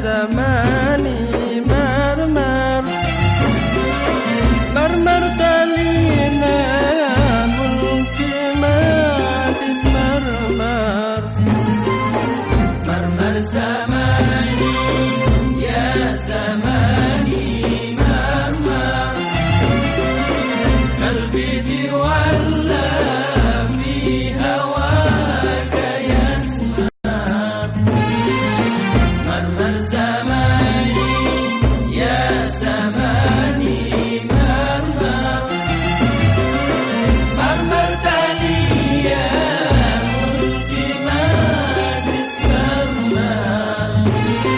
zaman Thank you.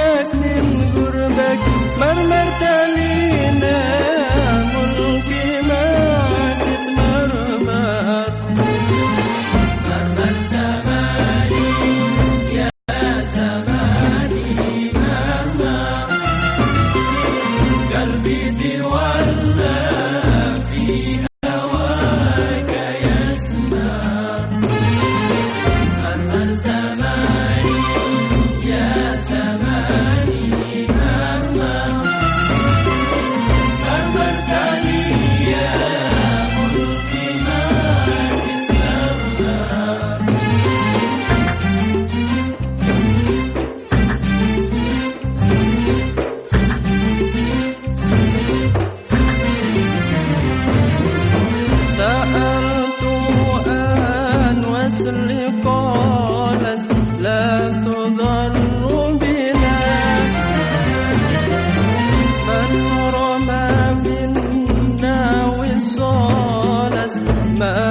ما